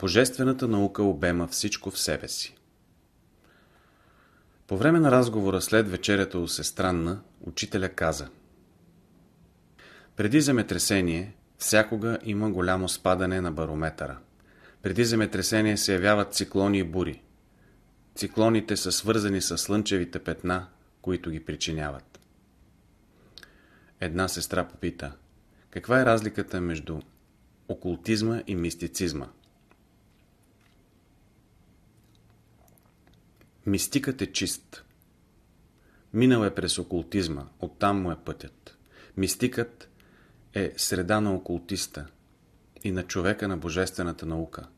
Божествената наука обема всичко в себе си. По време на разговора след вечерята у сестранна, учителя каза Преди земетресение, всякога има голямо спадане на барометъра. Преди земетресение се явяват циклони и бури. Циклоните са свързани с слънчевите петна, които ги причиняват. Една сестра попита, каква е разликата между окултизма и мистицизма? Мистикът е чист. Минал е през окултизма, оттам му е пътят. Мистикът е среда на окултиста и на човека на божествената наука,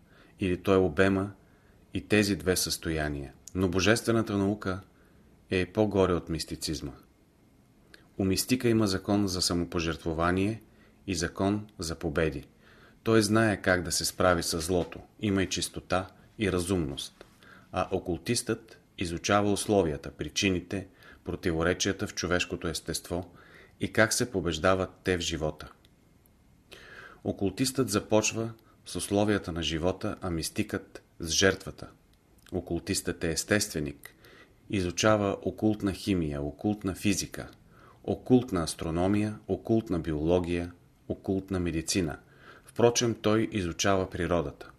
или той обема и тези две състояния. Но божествената наука е по-горе от мистицизма. У мистика има закон за самопожертвование и закон за победи. Той знае как да се справи с злото, има и чистота и разумност. А окултистът изучава условията, причините, противоречията в човешкото естество и как се побеждават те в живота. Окултистът започва с условията на живота, а мистикът с жертвата. Окултистът е естественик, изучава окултна химия, окултна физика, окултна астрономия, окултна биология, окултна медицина. Впрочем, той изучава природата.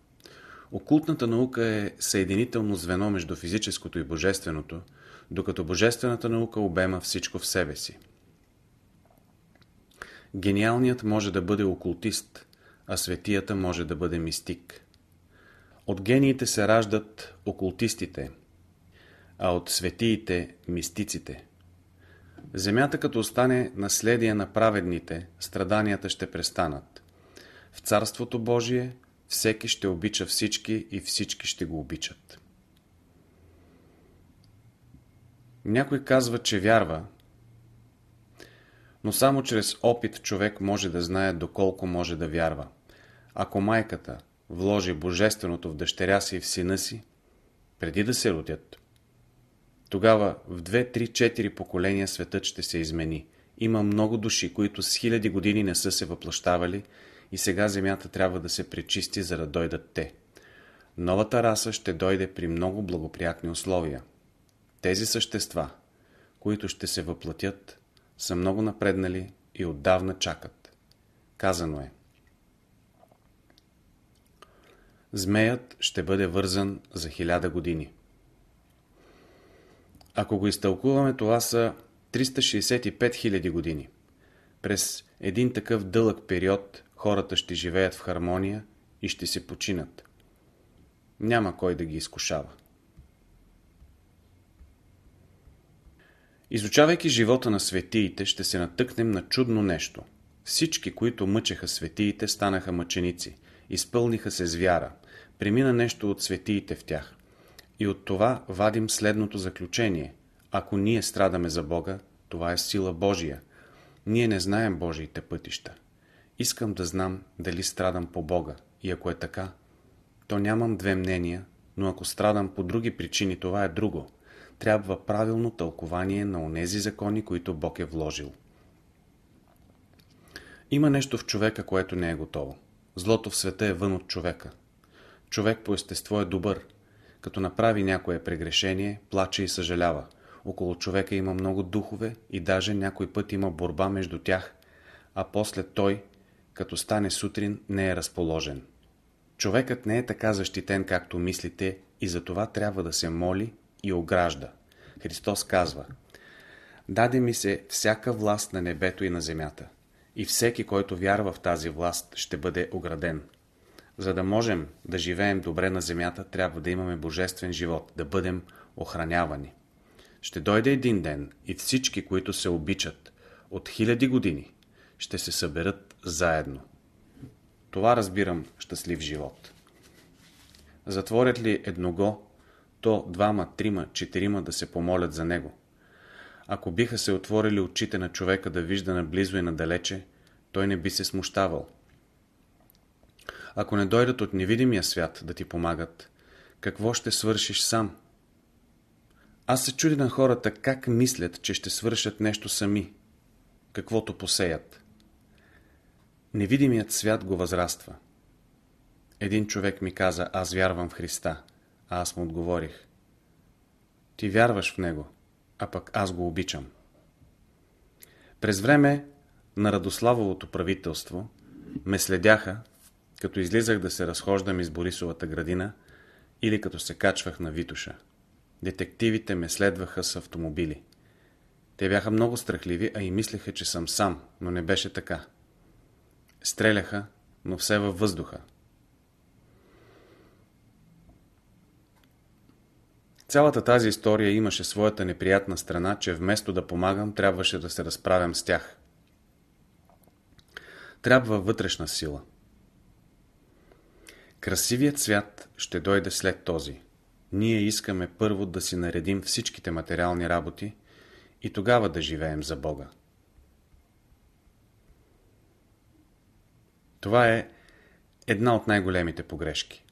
Окултната наука е съединително звено между физическото и божественото, докато божествената наука обема всичко в себе си. Гениалният може да бъде окултист, а светията може да бъде мистик. От гениите се раждат окултистите, а от светиите – мистиците. Земята като остане наследие на праведните, страданията ще престанат. В Царството Божие всеки ще обича всички и всички ще го обичат. Някой казва, че вярва, но само чрез опит човек може да знае доколко може да вярва. Ако майката вложи божественото в дъщеря си и в сина си, преди да се родят, тогава в 2, 3, 4 поколения светът ще се измени. Има много души, които с хиляди години не са се въплащавали и сега земята трябва да се пречисти, за да дойдат те. Новата раса ще дойде при много благоприятни условия. Тези същества, които ще се въплатят, са много напреднали и отдавна чакат. Казано е. Змеят ще бъде вързан за хиляда години. Ако го изтълкуваме, това са 365 000 години. През един такъв дълъг период хората ще живеят в хармония и ще се починат. Няма кой да ги изкушава. Изучавайки живота на светиите, ще се натъкнем на чудно нещо. Всички, които мъчеха светиите, станаха мъченици, изпълниха се с вяра, премина нещо от светиите в тях. И от това вадим следното заключение. Ако ние страдаме за Бога, това е сила Божия. Ние не знаем Божиите пътища. Искам да знам дали страдам по Бога. И ако е така, то нямам две мнения, но ако страдам по други причини, това е друго трябва правилно тълкование на онези закони, които Бог е вложил. Има нещо в човека, което не е готово. Злото в света е вън от човека. Човек по естество е добър. Като направи някое прегрешение, плаче и съжалява. Около човека има много духове и даже някой път има борба между тях, а после той, като стане сутрин, не е разположен. Човекът не е така защитен, както мислите, и за това трябва да се моли и огражда. Христос казва Даде ми се всяка власт на небето и на земята. И всеки, който вярва в тази власт, ще бъде ограден. За да можем да живеем добре на земята, трябва да имаме божествен живот, да бъдем охранявани. Ще дойде един ден и всички, които се обичат от хиляди години, ще се съберат заедно. Това разбирам щастлив живот. Затворят ли едного то двама, трима, четирима да се помолят за него. Ако биха се отворили очите на човека да вижда наблизо и надалече, той не би се смущавал. Ако не дойдат от невидимия свят да ти помагат, какво ще свършиш сам? Аз се чуди на хората как мислят, че ще свършат нещо сами, каквото посеят. Невидимият свят го възраства. Един човек ми каза, аз вярвам в Христа, а аз му отговорих. Ти вярваш в Него, а пък аз го обичам. През време на Радославовото правителство ме следяха, като излизах да се разхождам из Борисовата градина или като се качвах на Витуша. Детективите ме следваха с автомобили. Те бяха много страхливи, а и мислеха, че съм сам, но не беше така. Стреляха, но все във въздуха. Цялата тази история имаше своята неприятна страна, че вместо да помагам, трябваше да се разправям с тях. Трябва вътрешна сила. Красивият свят ще дойде след този. Ние искаме първо да си наредим всичките материални работи и тогава да живеем за Бога. Това е една от най-големите погрешки.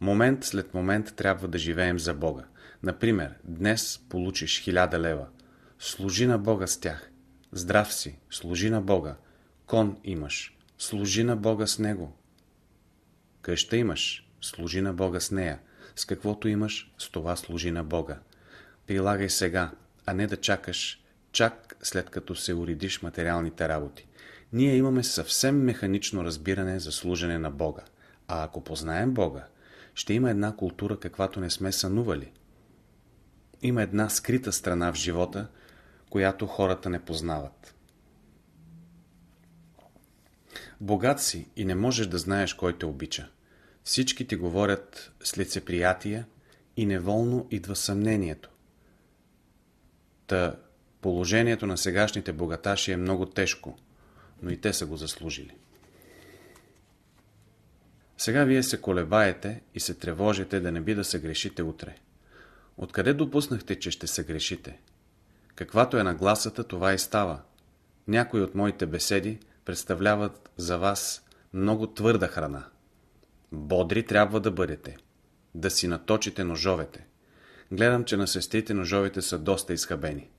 Момент след момент трябва да живеем за Бога. Например, днес получиш хиляда лева. Служи на Бога с тях. Здрав си, служи на Бога. Кон имаш, служи на Бога с него. Къща имаш, служи на Бога с нея. С каквото имаш, с това служи на Бога. Прилагай сега, а не да чакаш, чак след като се уредиш материалните работи. Ние имаме съвсем механично разбиране за служене на Бога. А ако познаем Бога, ще има една култура, каквато не сме сънували. Има една скрита страна в живота, която хората не познават. Богат си и не можеш да знаеш кой те обича. Всички ти говорят с лицеприятия и неволно идва съмнението. Та положението на сегашните богаташи е много тежко, но и те са го заслужили. Сега вие се колебаете и се тревожите да не би да се грешите утре. Откъде допуснахте, че ще се грешите? Каквато е нагласата, това и става. Някои от моите беседи представляват за вас много твърда храна. Бодри трябва да бъдете. Да си наточите ножовете. Гледам, че на сестрите ножовете са доста изхабени.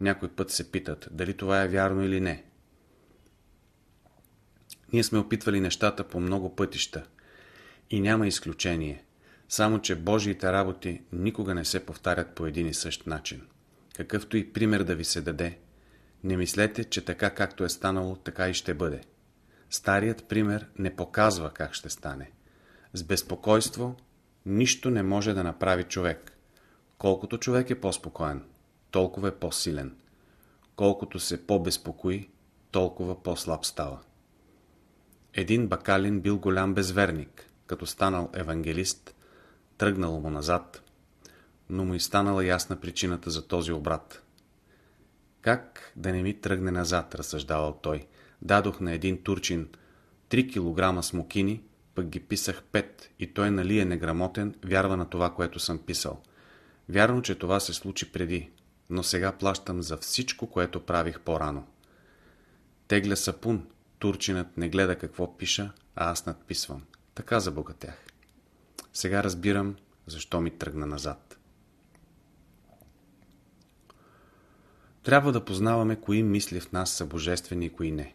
Някой път се питат, дали това е вярно или не. Ние сме опитвали нещата по много пътища. И няма изключение. Само, че Божиите работи никога не се повтарят по един и същ начин. Какъвто и пример да ви се даде, не мислете, че така както е станало, така и ще бъде. Старият пример не показва как ще стане. С безпокойство нищо не може да направи човек. Колкото човек е по-спокоен, толкова е по-силен. Колкото се по-безпокои, толкова по-слаб става. Един бакалин бил голям безверник. Като станал евангелист, тръгнал му назад, но му и станала ясна причината за този обрат. Как да не ми тръгне назад, разсъждавал той. Дадох на един турчин 3 кг смокини, пък ги писах 5 и той нали е неграмотен, вярва на това, което съм писал. Вярно, че това се случи преди, но сега плащам за всичко, което правих по-рано. Тегля сапун, турчинът не гледа какво пиша, а аз надписвам. Така забогатях. Сега разбирам, защо ми тръгна назад. Трябва да познаваме кои мисли в нас са божествени и кои не.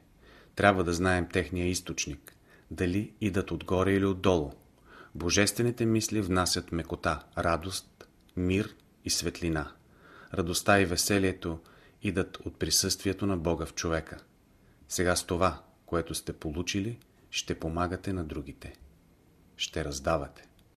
Трябва да знаем техния източник. Дали идат отгоре или отдолу. Божествените мисли внасят мекота, радост, мир и светлина. Радостта и веселието идат от присъствието на Бога в човека. Сега с това, което сте получили, ще помагате на другите. Ще раздавате.